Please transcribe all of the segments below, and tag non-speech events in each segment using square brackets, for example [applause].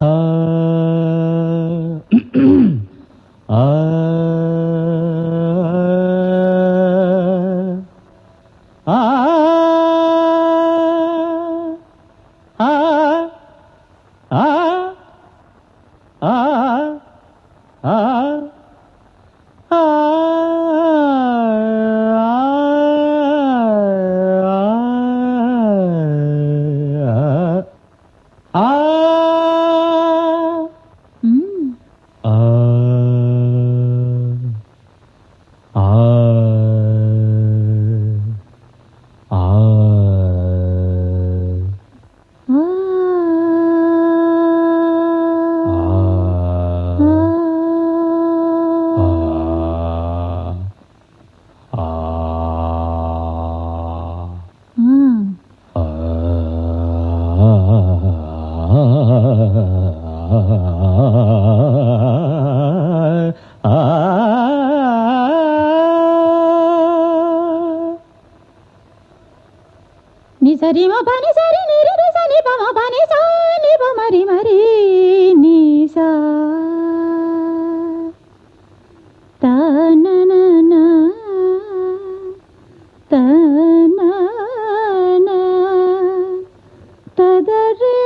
啊啊 [coughs] Uh, సరిమ పని సరి నిరిమి సని పమ పని సాని పమరి మరి నీసా. తన తన తదరే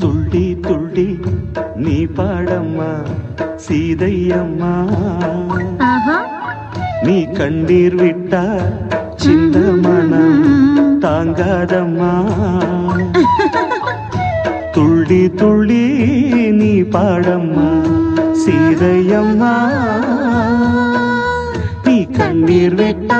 తుళ్ళి తుళ్ళి நீ பாடம்மா சீதையம்மா. நீ கண்ணீர் விட்டா சின்ன மனம் தாங்காதம்மா. துள்ளி துள்ளி நீ பாடம்மா சீதையம்மா. நீ கண்ணீர் விட்டா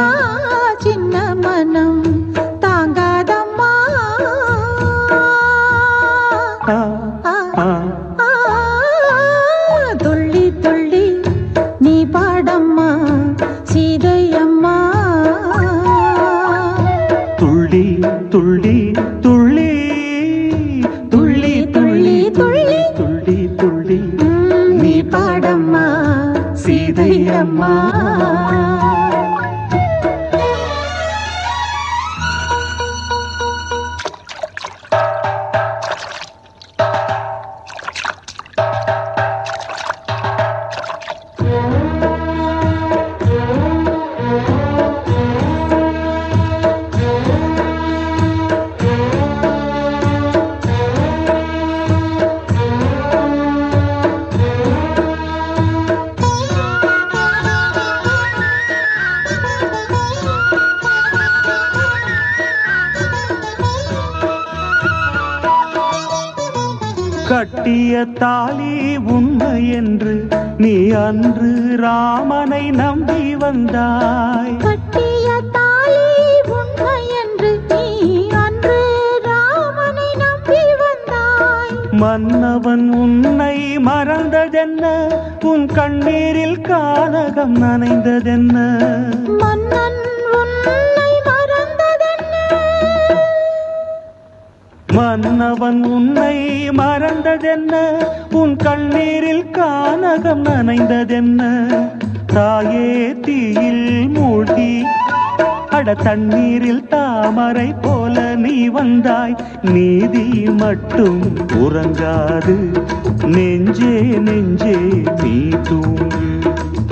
கட்டிய தாலி உண்மை என்று நீ அன்று ராமனை நம்பி வந்தாய். கட்டிய தாலி உண்மை என்று நீ அன்று ராமனை நம்பி வந்தாய். மன்னவன் உன்னை மறந்ததென்ன? உன் கண்ணீரில் கானகம் நனைந்ததென்ன? மன்னன் உன்னை மன்னவன் உன்னை மறந்ததென்ன? உன் கண்ணீரில் கானகம் நனைந்ததென்ன? தாயே தீயில் மூழ்கி அட தண்ணீரில் தாமரை போல நீ வந்தாய். நீதி மட்டும் உறங்காது நெஞ்சே நெஞ்சே நீ தூங்கு.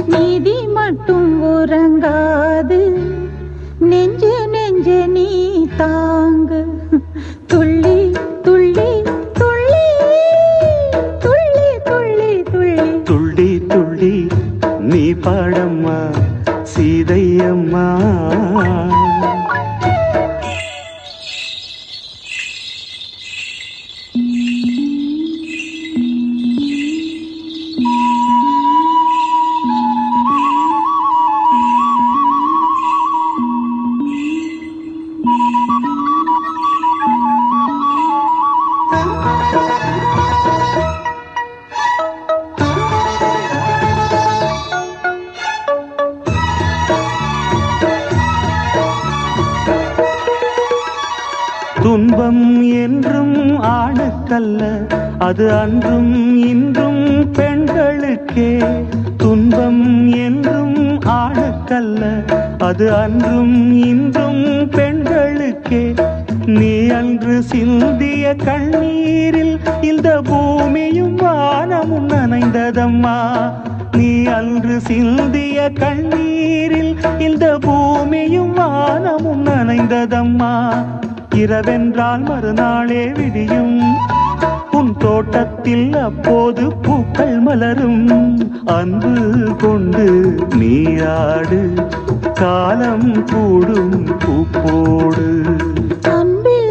நீதி மட்டும் உறங்கா என்றும் ஆணுக்கல்ல அது அன்றும் இன்றும் பெண்களுக்கே. துன்பம் என்றும் ஆணுக்கல்ல அது அன்றும் இன்றும் பெண்களுக்கே. நீ அன்று சிந்திய கண்ணீரில் இந்த பூமியும் வானமும் நனைந்ததம்மா. நீ அன்று சிந்திய கண்ணீரில் இந்த பூமியும் வானமும் நனைந்ததம்மா. இரவென்றால் மறுநாளே விடியும். உன் தோட்டத்தில் அப்போது பூக்கள் மலரும். அன்பு கொண்டு நீராடு காலம் கூடும் பூப்போடு. அன்பில்